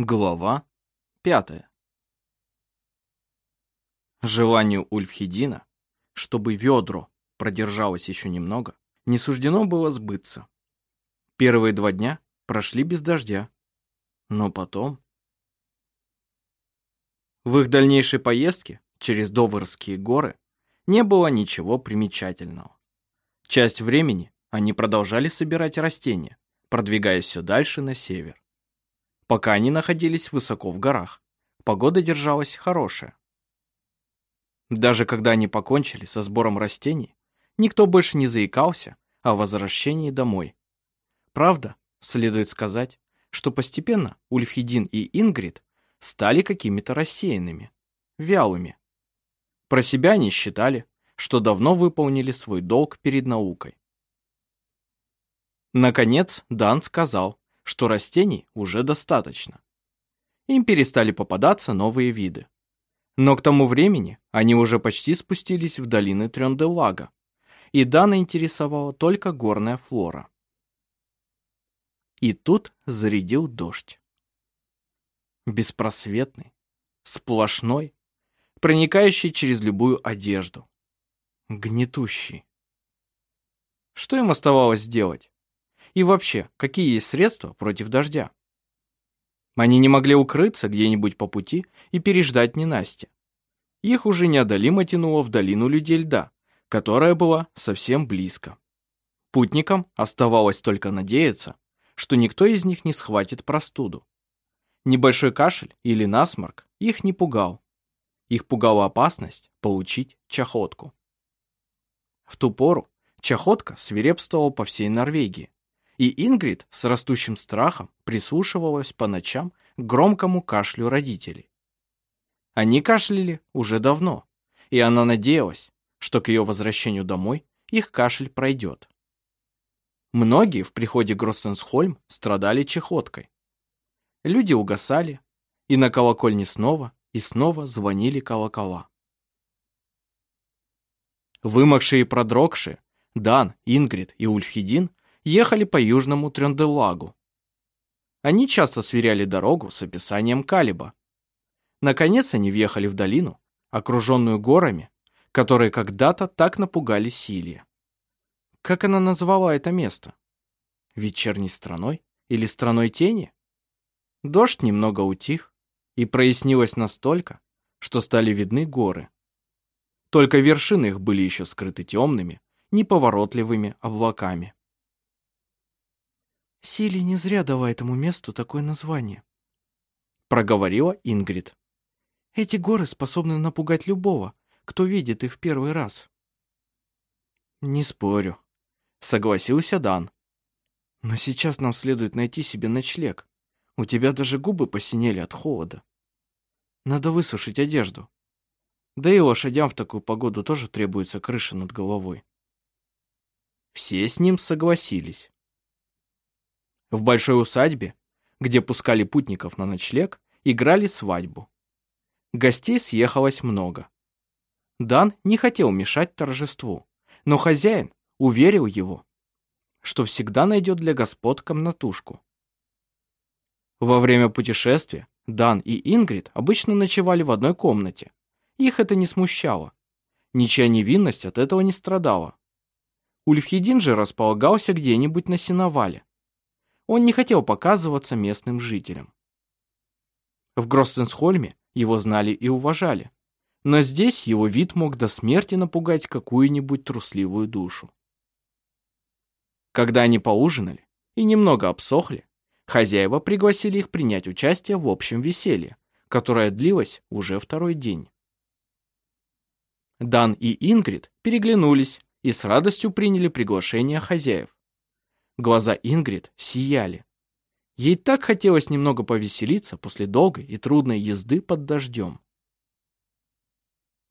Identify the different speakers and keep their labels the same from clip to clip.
Speaker 1: Глава пятая. Желанию Ульфхедина, чтобы ведро продержалось еще немного, не суждено было сбыться. Первые два дня прошли без дождя, но потом... В их дальнейшей поездке через Доварские горы не было ничего примечательного. Часть времени они продолжали собирать растения, продвигаясь все дальше на север. Пока они находились высоко в горах, погода держалась хорошая. Даже когда они покончили со сбором растений, никто больше не заикался о возвращении домой. Правда, следует сказать, что постепенно Ульфхедин и Ингрид стали какими-то рассеянными, вялыми. Про себя они считали, что давно выполнили свой долг перед наукой. Наконец Дан сказал, что растений уже достаточно. Им перестали попадаться новые виды. Но к тому времени они уже почти спустились в долины Трёнделага, и Дана интересовала только горная флора. И тут зарядил дождь. Беспросветный, сплошной, проникающий через любую одежду. Гнетущий. Что им оставалось сделать? И вообще, какие есть средства против дождя? Они не могли укрыться где-нибудь по пути и переждать ненастье. Их уже неодолимо тянуло в долину людей льда, которая была совсем близко. Путникам оставалось только надеяться, что никто из них не схватит простуду. Небольшой кашель или насморк их не пугал. Их пугала опасность получить чахотку. В ту пору чахотка свирепствовала по всей Норвегии, и Ингрид с растущим страхом прислушивалась по ночам к громкому кашлю родителей. Они кашляли уже давно, и она надеялась, что к ее возвращению домой их кашель пройдет. Многие в приходе Гростенсхольм страдали чехоткой. Люди угасали, и на колокольне снова и снова звонили колокола. Вымокшие и продрогшие, Дан, Ингрид и Ульфхедин ехали по южному Тренделагу. Они часто сверяли дорогу с описанием Калиба. Наконец они въехали в долину, окруженную горами, которые когда-то так напугали Силья. Как она назвала это место? Вечерней страной или страной тени? Дождь немного утих, и прояснилось настолько, что стали видны горы. Только вершины их были еще скрыты темными, неповоротливыми облаками.
Speaker 2: Сили не зря дала этому месту такое название.
Speaker 1: Проговорила Ингрид.
Speaker 2: Эти горы способны напугать любого, кто видит их в первый раз.
Speaker 1: Не спорю, согласился Дан.
Speaker 2: Но сейчас нам следует найти себе ночлег. У тебя даже губы посинели от холода. Надо высушить одежду. Да и лошадям в такую погоду тоже требуется крыша над головой.
Speaker 1: Все с ним согласились. В большой усадьбе, где пускали путников на ночлег, играли свадьбу. Гостей съехалось много. Дан не хотел мешать торжеству, но хозяин уверил его, что всегда найдет для господ комнатушку. Во время путешествия Дан и Ингрид обычно ночевали в одной комнате. Их это не смущало. Ничья невинность от этого не страдала. Ульфхедин же располагался где-нибудь на сеновале, он не хотел показываться местным жителям. В Гростенсхольме его знали и уважали, но здесь его вид мог до смерти напугать какую-нибудь трусливую душу. Когда они поужинали и немного обсохли, хозяева пригласили их принять участие в общем веселье, которое длилось уже второй день. Дан и Ингрид переглянулись и с радостью приняли приглашение хозяев. Глаза Ингрид сияли. Ей так хотелось немного повеселиться после долгой и трудной езды под дождем.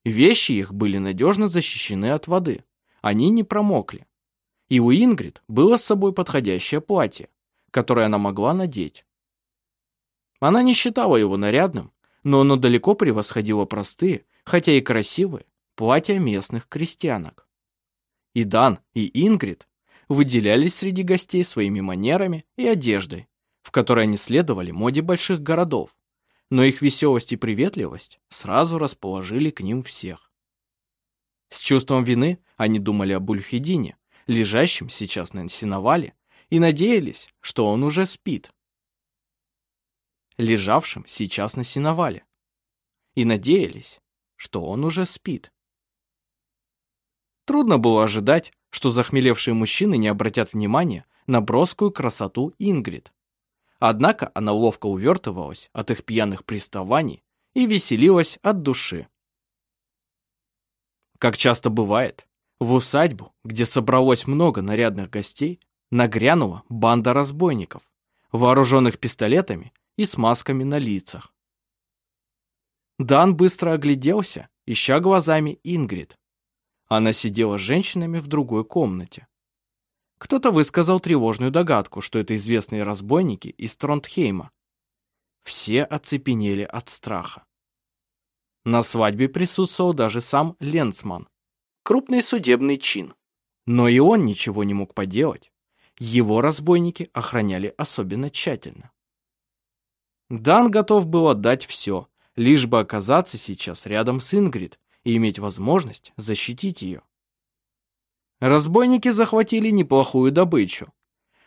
Speaker 1: Вещи их были надежно защищены от воды. Они не промокли. И у Ингрид было с собой подходящее платье, которое она могла надеть. Она не считала его нарядным, но оно далеко превосходило простые, хотя и красивые, платья местных крестьянок. И Дан, и Ингрид выделялись среди гостей своими манерами и одеждой, в которой они следовали моде больших городов, но их веселость и приветливость сразу расположили к ним всех. С чувством вины они думали об Ульфедине, лежащем сейчас на сеновале, и надеялись, что он уже спит. Лежавшим сейчас на сеновале. И надеялись, что он уже спит. Трудно было ожидать, что захмелевшие мужчины не обратят внимания на броскую красоту Ингрид. Однако она ловко увертывалась от их пьяных приставаний и веселилась от души. Как часто бывает, в усадьбу, где собралось много нарядных гостей, нагрянула банда разбойников, вооруженных пистолетами и с масками на лицах. Дан быстро огляделся, ища глазами Ингрид. Она сидела с женщинами в другой комнате. Кто-то высказал тревожную догадку, что это известные разбойники из Тронтхейма. Все оцепенели от страха. На свадьбе присутствовал даже сам Ленсман, крупный судебный чин. Но и он ничего не мог поделать. Его разбойники охраняли особенно тщательно. Дан готов был отдать все, лишь бы оказаться сейчас рядом с Ингрид и иметь возможность защитить ее. Разбойники захватили неплохую добычу.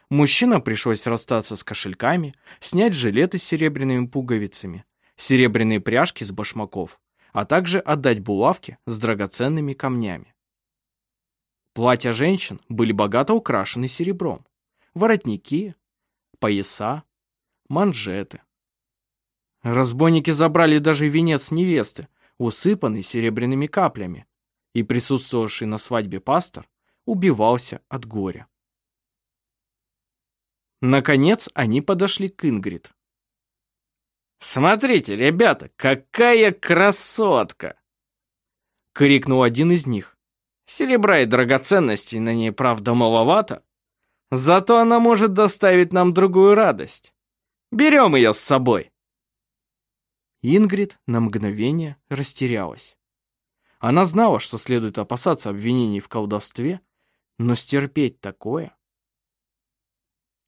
Speaker 1: Мужчинам пришлось расстаться с кошельками, снять жилеты с серебряными пуговицами, серебряные пряжки с башмаков, а также отдать булавки с драгоценными камнями. Платья женщин были богато украшены серебром. Воротники, пояса, манжеты. Разбойники забрали даже венец невесты, усыпанный серебряными каплями, и присутствовавший на свадьбе пастор убивался от горя. Наконец они подошли к Ингрид. «Смотрите, ребята, какая красотка!» — крикнул один из них. «Серебра и драгоценностей на ней, правда, маловато, зато она может доставить нам другую радость. Берем ее с собой!» Ингрид на мгновение растерялась. Она знала, что следует опасаться обвинений в колдовстве, но стерпеть такое...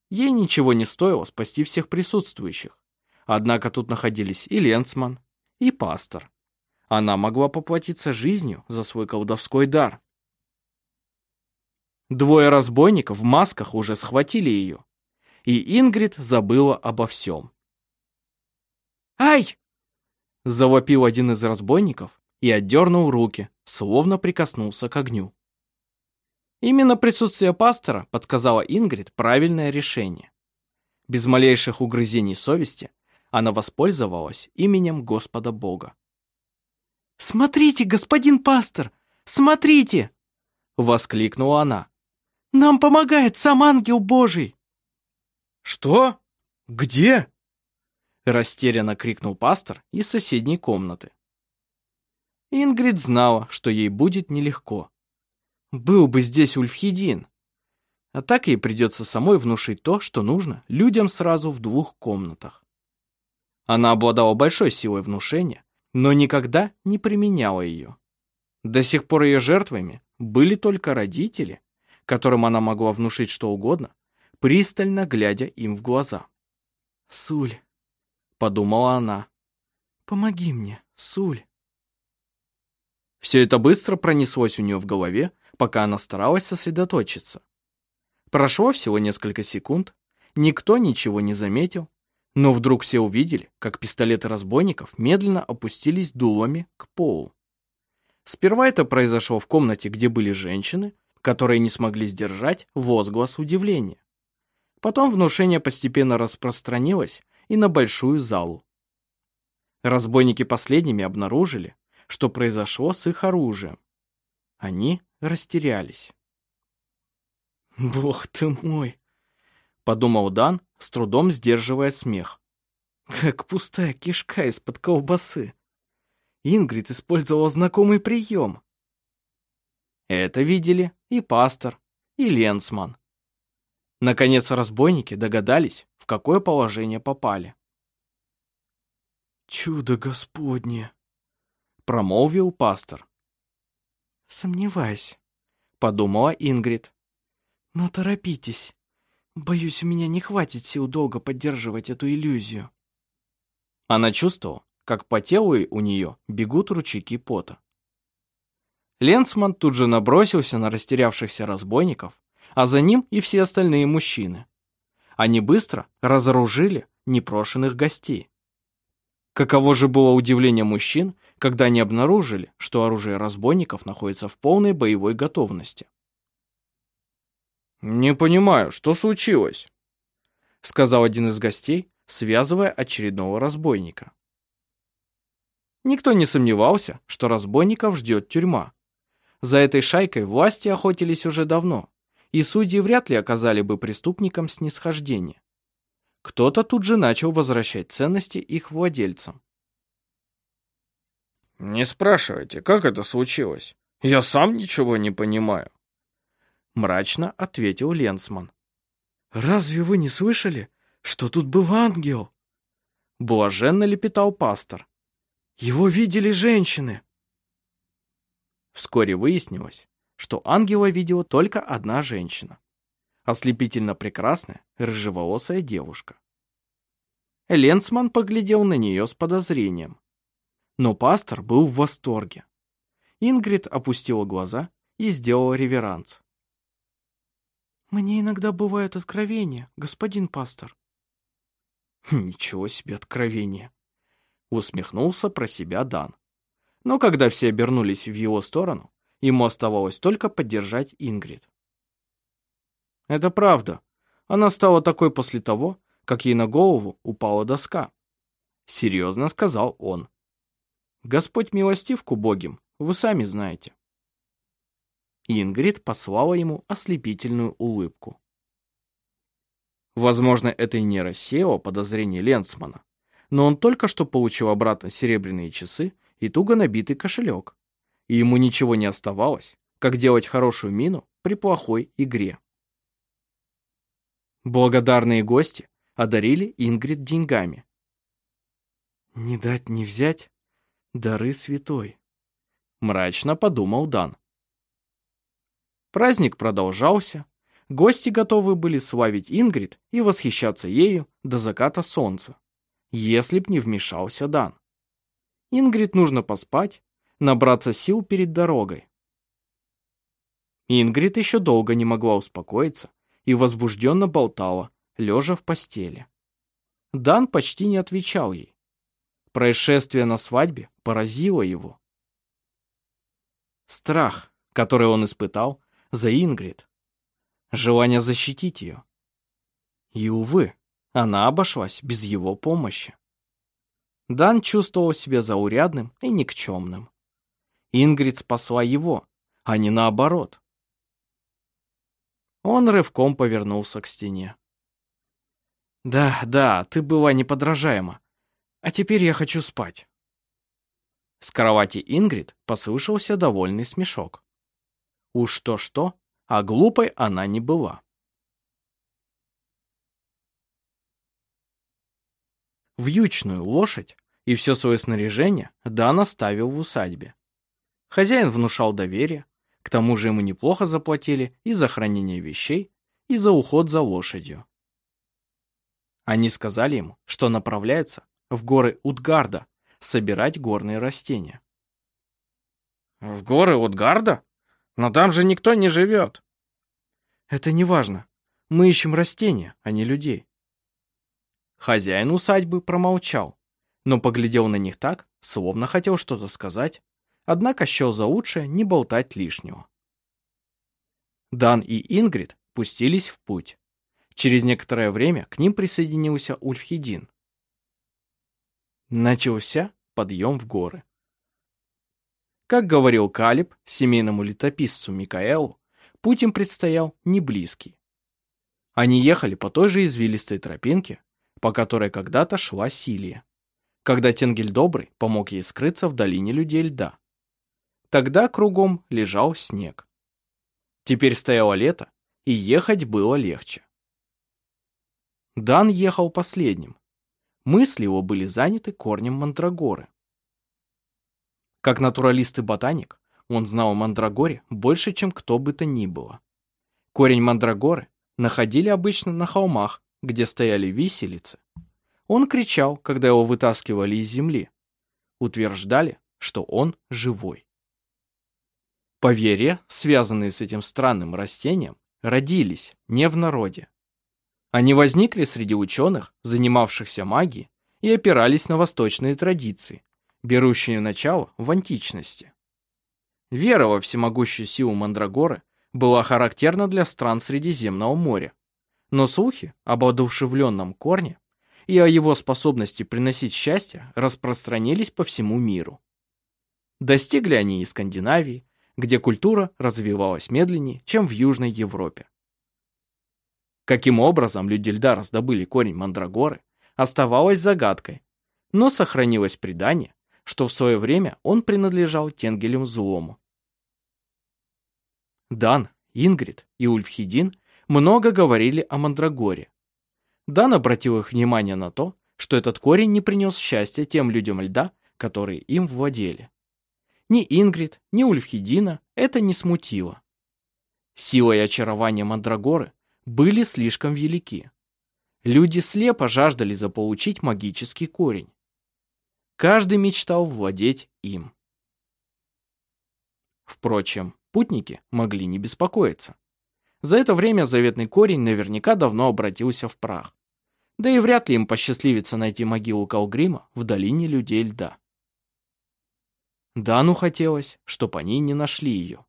Speaker 1: Ей ничего не стоило спасти всех присутствующих. Однако тут находились и Ленцман, и пастор. Она могла поплатиться жизнью за свой колдовской дар. Двое разбойников в масках уже схватили ее, и Ингрид забыла обо всем. «Ай!» Завопил один из разбойников и отдернул руки, словно прикоснулся к огню. Именно присутствие пастора подсказало Ингрид правильное решение. Без малейших угрызений совести она воспользовалась именем Господа Бога. «Смотрите, господин пастор! Смотрите!» — воскликнула она. «Нам помогает сам ангел Божий!» «Что? Где?» Растерянно крикнул пастор из соседней комнаты. Ингрид знала, что ей будет нелегко. Был бы здесь Ульфхедин. А так ей придется самой внушить то, что нужно людям сразу в двух комнатах. Она обладала большой силой внушения, но никогда не применяла ее. До сих пор ее жертвами были только родители, которым она могла внушить что угодно, пристально глядя им в глаза. «Суль, подумала она. «Помоги мне, Суль». Все это быстро пронеслось у нее в голове, пока она старалась сосредоточиться. Прошло всего несколько секунд, никто ничего не заметил, но вдруг все увидели, как пистолеты разбойников медленно опустились дулами к полу. Сперва это произошло в комнате, где были женщины, которые не смогли сдержать возглас удивления. Потом внушение постепенно распространилось и на большую залу. Разбойники последними обнаружили, что произошло с их оружием. Они растерялись. «Бог ты мой!» — подумал Дан, с трудом сдерживая смех. «Как пустая кишка из-под колбасы!» Ингрид использовал знакомый прием. Это видели и пастор, и Ленсман. Наконец разбойники догадались, в какое положение попали. «Чудо Господне!» — промолвил пастор. «Сомневаюсь», — подумала Ингрид. «Но торопитесь.
Speaker 2: Боюсь, у меня не хватит сил долго поддерживать эту иллюзию.
Speaker 1: Она чувствовала, как по телу у нее бегут ручейки пота. Ленсман тут же набросился на растерявшихся разбойников, а за ним и все остальные мужчины. Они быстро разоружили непрошенных гостей. Каково же было удивление мужчин, когда они обнаружили, что оружие разбойников находится в полной боевой готовности. «Не понимаю, что случилось?» сказал один из гостей, связывая очередного разбойника. Никто не сомневался, что разбойников ждет тюрьма. За этой шайкой власти охотились уже давно, и судьи вряд ли оказали бы преступникам снисхождение. Кто-то тут же начал возвращать ценности их владельцам. «Не спрашивайте, как это случилось? Я сам ничего не понимаю», мрачно ответил Ленсман.
Speaker 2: «Разве вы не слышали, что тут был ангел?»
Speaker 1: Блаженно лепетал пастор.
Speaker 2: «Его видели женщины!»
Speaker 1: Вскоре выяснилось, что ангела видела только одна женщина. Ослепительно прекрасная, рыжеволосая девушка. Ленсман поглядел на нее с подозрением. Но пастор был в восторге. Ингрид опустила глаза и сделала реверанс.
Speaker 2: «Мне иногда бывают откровения, господин пастор».
Speaker 1: «Ничего себе откровение!» Усмехнулся про себя Дан. Но когда все обернулись в его сторону, ему оставалось только поддержать Ингрид. Это правда. Она стала такой после того, как ей на голову упала доска. Серьезно сказал он. Господь милостив к убогим, вы сами знаете. Ингрид послала ему ослепительную улыбку. Возможно, это и не рассеяло подозрение Ленсмана, но он только что получил обратно серебряные часы и туго набитый кошелек, и ему ничего не оставалось, как делать хорошую мину при плохой игре. Благодарные гости одарили Ингрид деньгами.
Speaker 2: «Не дать не взять дары святой», — мрачно подумал Дан.
Speaker 1: Праздник продолжался. Гости готовы были славить Ингрид и восхищаться ею до заката солнца, если б не вмешался Дан. Ингрид нужно поспать, набраться сил перед дорогой. Ингрид еще долго не могла успокоиться и возбужденно болтала, лежа в постели. Дан почти не отвечал ей. Происшествие на свадьбе поразило его. Страх, который он испытал, за Ингрид. Желание защитить ее. И, увы, она обошлась без его помощи. Дан чувствовал себя заурядным и никчемным. Ингрид спасла его, а не наоборот. Он рывком повернулся к стене. «Да, да, ты была неподражаема. А теперь я хочу спать». С кровати Ингрид послышался довольный смешок. Уж то-что, а глупой она не была. Вьючную лошадь и все свое снаряжение Дан оставил в усадьбе. Хозяин внушал доверие, к тому же ему неплохо заплатили и за хранение вещей, и за уход за лошадью. Они сказали ему, что направляются в горы Утгарда собирать горные растения. «В горы Утгарда?» Но там же никто не живет. Это не важно. Мы ищем растения, а не людей. Хозяин усадьбы промолчал, но поглядел на них так, словно хотел что-то сказать, однако счел за лучшее не болтать лишнего. Дан и Ингрид пустились в путь. Через некоторое время к ним присоединился Ульфхедин. Начался подъем в горы. Как говорил Калиб, семейному летописцу Микаэлу, путь им предстоял не близкий. Они ехали по той же извилистой тропинке, по которой когда-то шла Силия, когда Тенгель Добрый помог ей скрыться в долине людей льда. Тогда кругом лежал снег. Теперь стояло лето, и ехать было легче. Дан ехал последним. Мысли его были заняты корнем мандрагоры. Как натуралист и ботаник, он знал о мандрагоре больше, чем кто бы то ни было. Корень мандрагоры находили обычно на холмах, где стояли виселицы. Он кричал, когда его вытаскивали из земли. Утверждали, что он живой. Поверья, связанные с этим странным растением, родились не в народе. Они возникли среди ученых, занимавшихся магией, и опирались на восточные традиции, берущие начало в античности. Вера во всемогущую силу Мандрагоры была характерна для стран Средиземного моря, но слухи об одушевленном корне и о его способности приносить счастье распространились по всему миру. Достигли они и Скандинавии, где культура развивалась медленнее, чем в Южной Европе. Каким образом люди льда раздобыли корень мандрагоры, оставалось загадкой, но сохранилось предание, что в свое время он принадлежал Тенгелю Злому. Дан, Ингрид и Ульфхедин много говорили о мандрагоре. Дан обратил их внимание на то, что этот корень не принес счастья тем людям льда, которые им владели. Ни Ингрид, ни Ульфхедина это не смутило. Сила и очарование Мандрагоры были слишком велики. Люди слепо жаждали заполучить магический корень. Каждый мечтал владеть им. Впрочем, путники могли не беспокоиться. За это время заветный корень наверняка давно обратился в прах. Да и вряд ли им посчастливится найти могилу Калгрима в долине людей льда. Дану хотелось, чтоб они не нашли ее.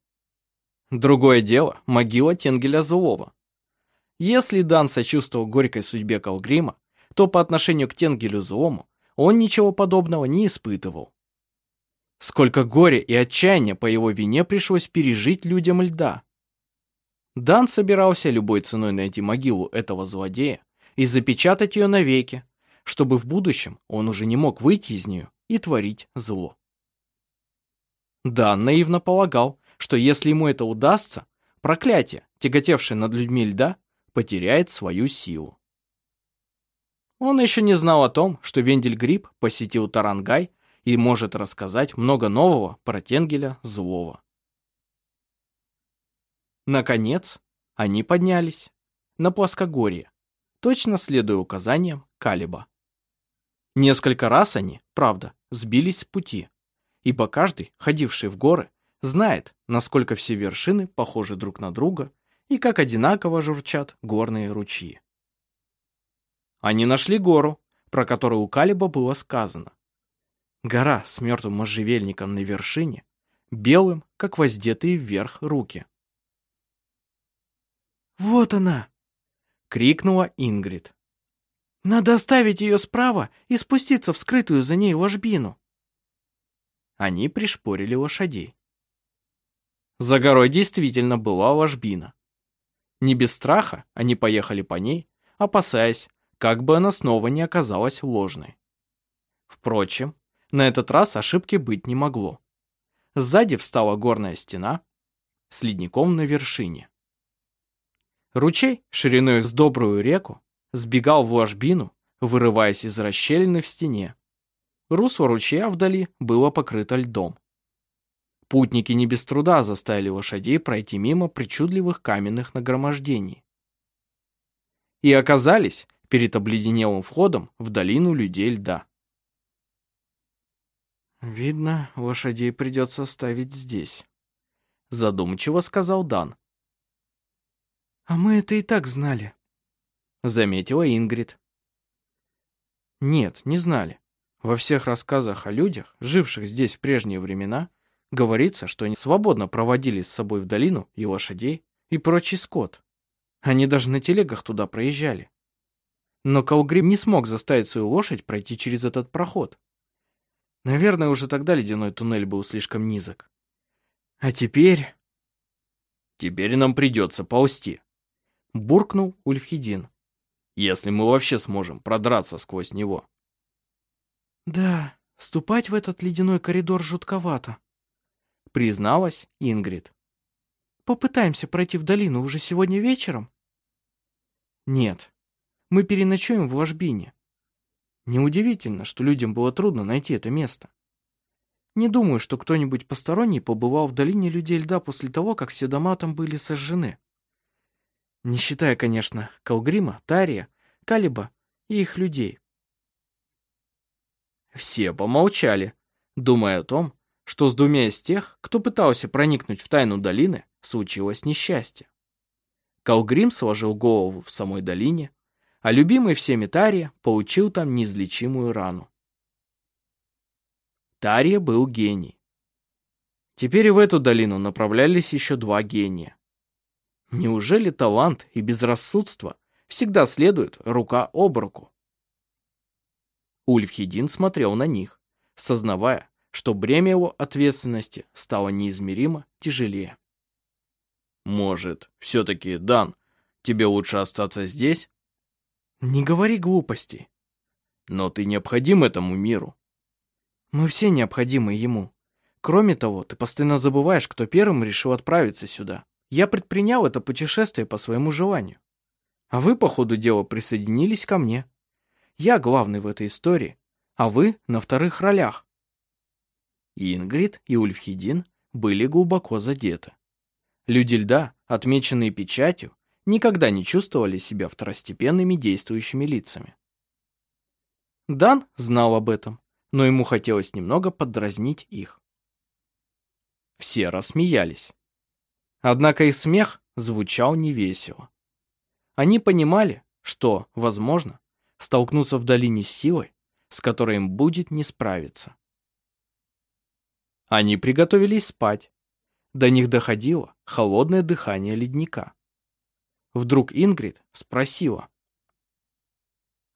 Speaker 1: Другое дело — могила Тенгеля Злого. Если Дан сочувствовал горькой судьбе Калгрима, то по отношению к Тенгелю Злому он ничего подобного не испытывал. Сколько горя и отчаяния по его вине пришлось пережить людям льда. Дан собирался любой ценой найти могилу этого злодея и запечатать ее навеки, чтобы в будущем он уже не мог выйти из нее и творить зло. Дан наивно полагал, что если ему это удастся, проклятие, тяготевшее над людьми льда, потеряет свою силу. Он еще не знал о том, что Вендель Гриб посетил Тарангай и может рассказать много нового про Тенгеля Злого. Наконец, они поднялись на плоскогорье, точно следуя указаниям Калиба. Несколько раз они, правда, сбились с пути, ибо каждый, ходивший в горы, знает, насколько все вершины похожи друг на друга и как одинаково журчат горные ручьи. Они нашли гору, про которую у Калиба было сказано. Гора с мертвым можжевельником на вершине, белым, как воздетые вверх руки.
Speaker 2: «Вот она!» — крикнула Ингрид. «Надо оставить ее справа и спуститься в скрытую за ней ложбину».
Speaker 1: Они пришпорили лошадей. За горой действительно была ложбина. Не без страха они поехали по ней, опасаясь, как бы она снова не оказалась ложной. Впрочем, на этот раз ошибки быть не могло. Сзади встала горная стена с ледником на вершине. Ручей, шириной с добрую реку, сбегал в ложбину, вырываясь из расщелины в стене. Русло ручья вдали было покрыто льдом. Путники не без труда заставили лошадей пройти мимо причудливых каменных нагромождений. И оказались перед обледенелым входом в долину людей льда.
Speaker 2: «Видно, лошадей придется оставить здесь», —
Speaker 1: задумчиво сказал Дан.
Speaker 2: «А мы это и так знали», —
Speaker 1: заметила Ингрид.
Speaker 2: «Нет, не знали. Во всех рассказах о людях, живших здесь в прежние времена, Говорится, что они свободно проводили с собой в долину и лошадей, и прочий скот. Они даже на телегах туда проезжали. Но Калгрим не смог заставить свою лошадь пройти через этот проход. Наверное, уже тогда ледяной туннель был слишком низок. А теперь...
Speaker 1: Теперь нам придется ползти. Буркнул Ульфхедин. Если мы вообще сможем продраться сквозь него.
Speaker 2: Да, ступать в этот ледяной коридор жутковато
Speaker 1: призналась Ингрид.
Speaker 2: Попытаемся пройти в долину уже сегодня вечером? Нет, мы переночуем в ложбине. Неудивительно, что людям было трудно найти это место. Не думаю, что кто-нибудь посторонний побывал в долине людей льда после того, как все дома там были сожжены. Не считая, конечно, Калгрима, Тария, Калиба и их людей.
Speaker 1: Все помолчали, думая о том, что с двумя из тех, кто пытался проникнуть в тайну долины, случилось несчастье. Калгрим сложил голову в самой долине, а любимый всеми Тария получил там неизлечимую рану. Тария был гений. Теперь в эту долину направлялись еще два гения. Неужели талант и безрассудство всегда следуют рука об руку? Ульфхедин смотрел на них, сознавая, что бремя его ответственности стало неизмеримо тяжелее. «Может, все-таки, Дан, тебе лучше остаться здесь?»
Speaker 2: «Не говори глупостей».
Speaker 1: «Но ты необходим этому миру».
Speaker 2: «Мы все необходимы ему. Кроме того, ты постоянно забываешь, кто первым решил отправиться сюда. Я предпринял это путешествие по своему желанию. А вы, по ходу дела, присоединились ко мне. Я главный в этой истории, а вы на вторых ролях».
Speaker 1: Ингрид и Ульфхедин были глубоко задеты. Люди льда, отмеченные печатью, никогда не чувствовали себя второстепенными действующими лицами. Дан знал об этом, но ему хотелось немного поддразнить их. Все рассмеялись. Однако их смех звучал невесело. Они понимали, что, возможно, столкнутся в долине с силой, с которой им будет не справиться. Они приготовились спать, до них доходило холодное дыхание ледника. Вдруг Ингрид спросила.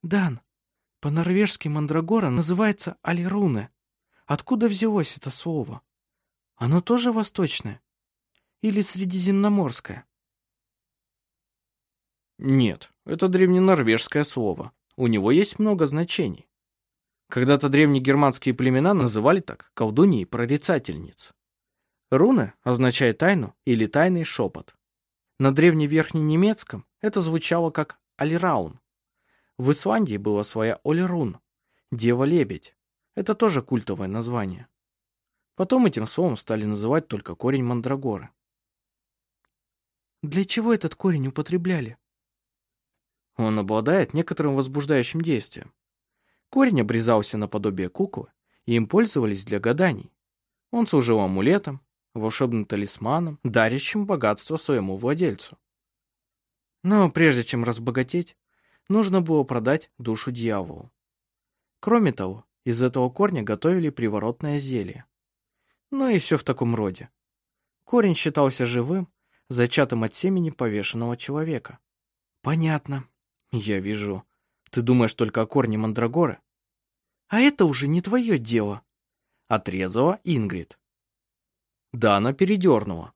Speaker 2: «Дан, по-норвежски мандрагора называется алируне. Откуда взялось это слово? Оно тоже восточное? Или средиземноморское?»
Speaker 1: «Нет, это древненорвежское слово. У него есть много значений. Когда-то древнегерманские племена называли так колдуньи прорицательниц. Руна означает тайну или тайный шепот. На древневерхненемецком это звучало как Алираун. В Исландии была своя Олерун, Дева-лебедь. Это тоже культовое название. Потом этим словом стали называть только корень мандрагоры.
Speaker 2: Для чего этот корень употребляли?
Speaker 1: Он обладает некоторым возбуждающим действием. Корень обрезался наподобие куклы, и им пользовались для гаданий. Он служил амулетом, волшебным талисманом, дарящим богатство своему владельцу. Но прежде чем разбогатеть, нужно было продать душу дьяволу. Кроме того, из этого корня готовили приворотное зелье. Ну и все в таком роде. Корень считался живым, зачатым от семени повешенного человека. Понятно. Я вижу. Ты думаешь только о корне мандрагоры?
Speaker 2: А это уже не твое дело.
Speaker 1: Отрезала Ингрид. Дана передернула.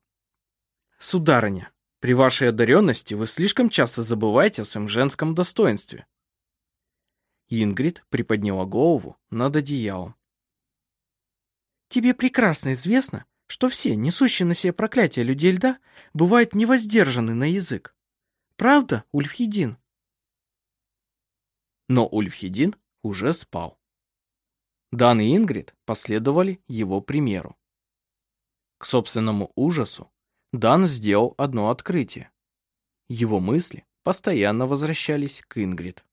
Speaker 1: «Сударыня, при вашей одаренности вы слишком часто забываете о своем женском достоинстве». Ингрид приподняла голову над одеялом.
Speaker 2: «Тебе прекрасно известно, что все, несущие на себе проклятие людей льда, бывают невоздержаны на язык. Правда, Ульфхедин?»
Speaker 1: Но Ульфхедин уже спал. Дан и Ингрид последовали его примеру. К собственному ужасу Дан сделал одно открытие. Его мысли постоянно возвращались к Ингрид.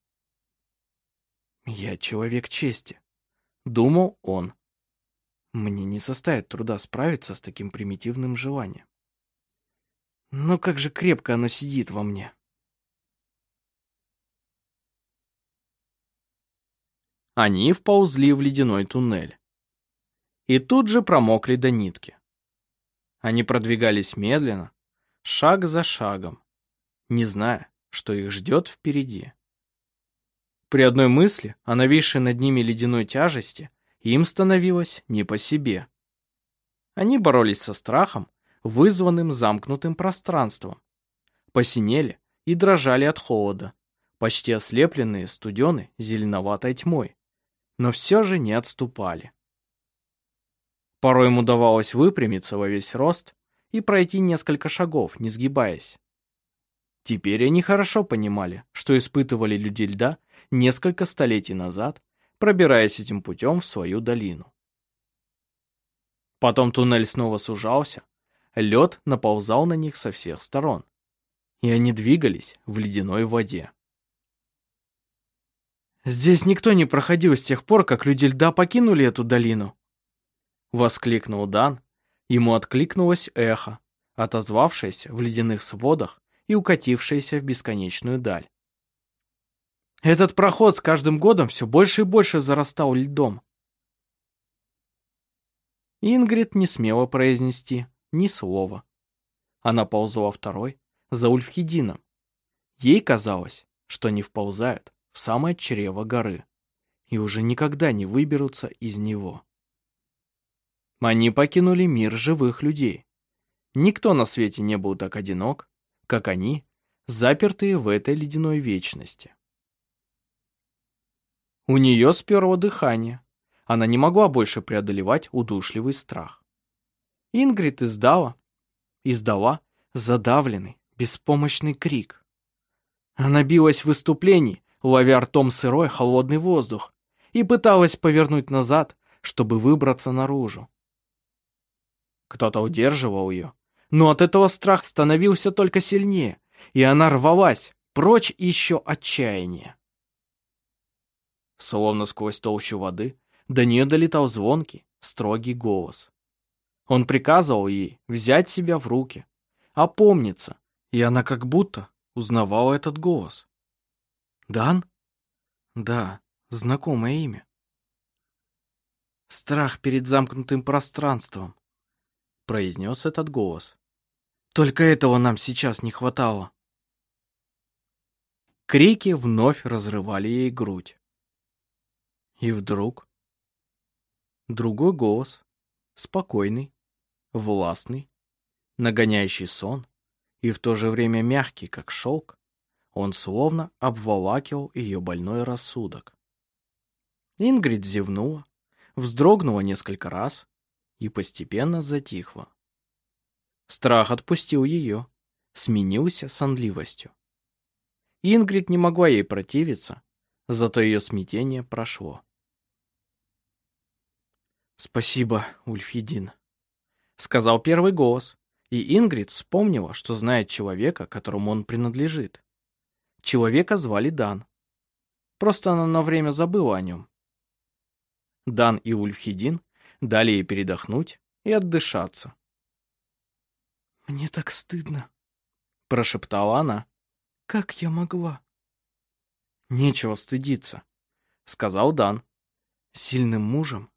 Speaker 2: «Я человек чести», —
Speaker 1: думал он.
Speaker 2: «Мне не составит труда справиться с таким примитивным желанием. Но как же крепко оно сидит во мне».
Speaker 1: Они вползли в ледяной туннель. И тут же промокли до нитки. Они продвигались медленно, шаг за шагом, не зная, что их ждет впереди. При одной мысли о нависшей над ними ледяной тяжести им становилось не по себе. Они боролись со страхом, вызванным замкнутым пространством. Посинели и дрожали от холода, почти ослепленные студеной зеленоватой тьмой, но все же не отступали. Порой ему удавалось выпрямиться во весь рост и пройти несколько шагов, не сгибаясь. Теперь они хорошо понимали, что испытывали люди льда несколько столетий назад, пробираясь этим путем в свою долину. Потом туннель снова сужался, лед наползал на них со всех сторон. и они двигались в ледяной воде.
Speaker 2: «Здесь никто не проходил с тех пор, как люди льда покинули эту долину!» Воскликнул Дан. Ему откликнулось эхо, отозвавшееся в ледяных сводах и укатившееся в бесконечную даль. Этот проход с каждым годом все больше и больше зарастал льдом. Ингрид не смела произнести ни слова. Она ползла второй, за Ульфхедином. Ей казалось, что они вползают самое чрево горы и уже никогда не выберутся из него. Они покинули мир живых людей. Никто на свете не был так одинок, как они, запертые в этой ледяной вечности. У нее сперло дыхание. Она не могла больше преодолевать удушливый страх. Ингрид издала, издала задавленный, беспомощный крик. Она билась в выступлении, ловя ртом сырой холодный воздух, и пыталась повернуть назад, чтобы выбраться наружу. Кто-то удерживал ее, но от этого страх становился только сильнее, и она рвалась, прочь еще отчаяние. Словно сквозь толщу воды до нее долетал звонкий, строгий голос. Он приказывал ей взять себя в руки, опомниться, и она как будто узнавала этот голос. «Дан?» «Да, знакомое имя». «Страх перед замкнутым пространством», — произнес этот голос. «Только этого нам сейчас не хватало». Крики вновь разрывали ей грудь. И вдруг другой голос, спокойный, властный, нагоняющий сон и в то же время мягкий, как шелк, он словно обволакивал ее больной рассудок. Ингрид зевнула, вздрогнула несколько раз и постепенно затихла. Страх отпустил ее, сменился сонливостью. Ингрид не могла ей противиться, зато ее смятение прошло. «Спасибо, Ульфидин», — сказал первый голос, и Ингрид вспомнила, что знает человека, которому он принадлежит. Человека звали Дан. Просто она на время забыла о нем. Дан и Ульфхедин дали ей передохнуть и отдышаться. «Мне так стыдно», — прошептала она. «Как я могла?» «Нечего стыдиться», — сказал Дан. «Сильным мужем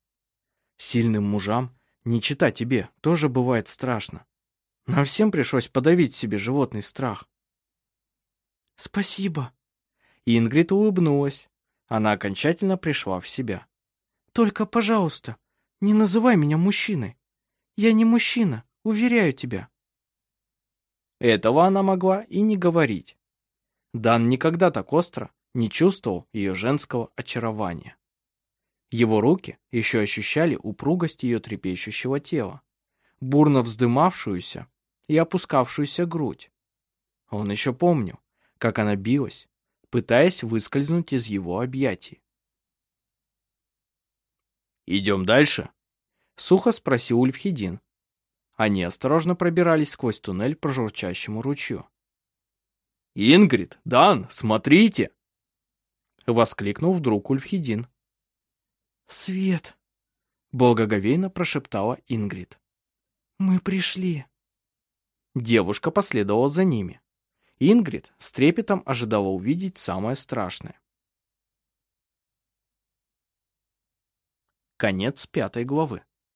Speaker 2: Сильным мужам, не чита тебе, тоже бывает страшно. Нам всем пришлось подавить себе животный страх. Спасибо. Ингрид улыбнулась. Она окончательно пришла в себя. Только, пожалуйста, не называй меня мужчиной. Я не мужчина, уверяю тебя. Этого она могла и не говорить. Дан никогда так остро не чувствовал ее женского очарования. Его руки еще ощущали упругость ее трепещущего тела, бурно вздымавшуюся и опускавшуюся грудь. Он еще помнил, как она билась, пытаясь выскользнуть из его объятий. «Идем дальше?» — сухо спросил Ульфхедин. Они осторожно пробирались сквозь туннель по журчащему ручью. «Ингрид, Дан, смотрите!» — воскликнул вдруг Ульфхедин. «Свет!» — благоговейно прошептала Ингрид. «Мы пришли!» Девушка последовала за ними. Ингрид с трепетом ожидала увидеть самое страшное. Конец пятой главы.